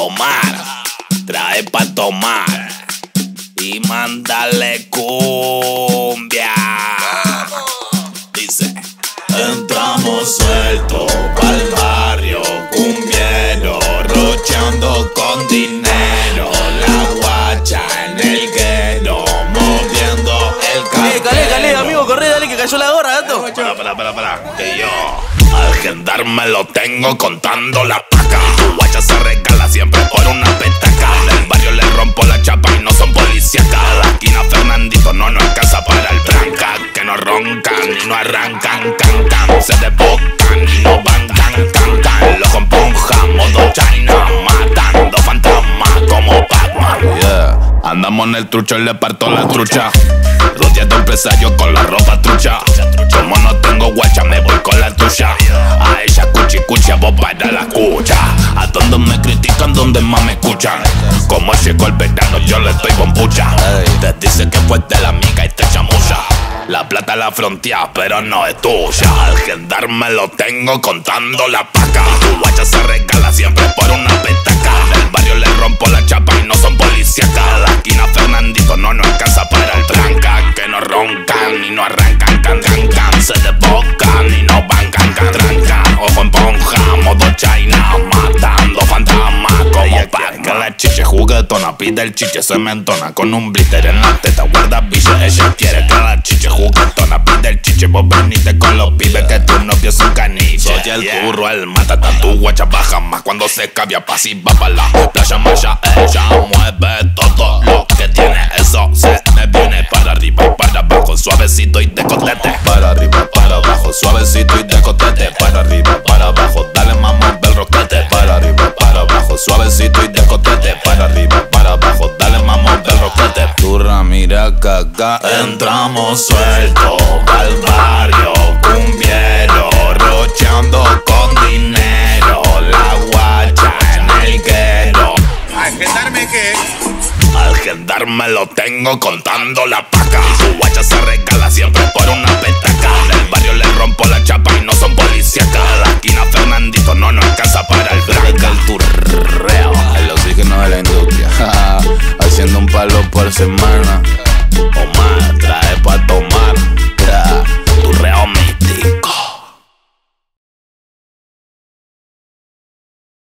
Omar, trae pa' tomar y mándale cumbia. Dice, entramos suelto pa'l barrio cumbiero, rocheando con dinero, la guacha en el guero, moviendo el Calé, calé, calé, amigo, corre, dale que cayó la gorra, gato. Para, para, para, para, que yo al gendarme lo tengo contando la paca. Tu guacha se regala siempre por una petaca. En el barrio le rompo la chapa y no son policíacas. La esquina Fernandito no nos alcanza para el tranca. Que no roncan y no arrancan, can. Se desbocan y no van, can, can, can. Lo componja, modo China, matando fantasmas como Pac-Man. Yeah. Andamos en el trucho y le parto la trucha. Rodeado empresario con la ropa trucha. Como no tengo guacha, escuchan. Como llegó el verano, yo le estoy bombucha. Te dice que fue de la amiga y te chamulla. La plata la frontea, pero no es tuya. Al gendarme lo tengo contando la paca. Tu guacha se regala siempre por una petaca. En el barrio le rompo la chapa y no son policíacas. La esquina Fernandito no nos alcanza para el tranca. Que no roncan y no arrancan, can, can, can. Se desbocan y no van, can, can, trancan. Ojo en ponja, modo China, Chiche juguetona pide el chiche, se me entona con un blister en la teta, guarda biche. Ella quiere que la chiche juguetona pide el chiche, vos venite con los pibes que tu novio es un caniche. Soy el curro, el mata, tu guacha baja más cuando se cambia pasiva pa' la playa maya. Ella mueve todo entramos suelto al barrio cumbiero, rocheando con dinero. La guacha en el guero. ¿A gendarme qué? Al gendarme lo tengo contando la paca. Tu guacha se regala siempre por una petaca. En el barrio le rompo la chapa y no son policíacas. La esquina Fernandito no nos alcanza para el blanca. El turreo. El oxígeno de la industria. Haciendo un palo por semana.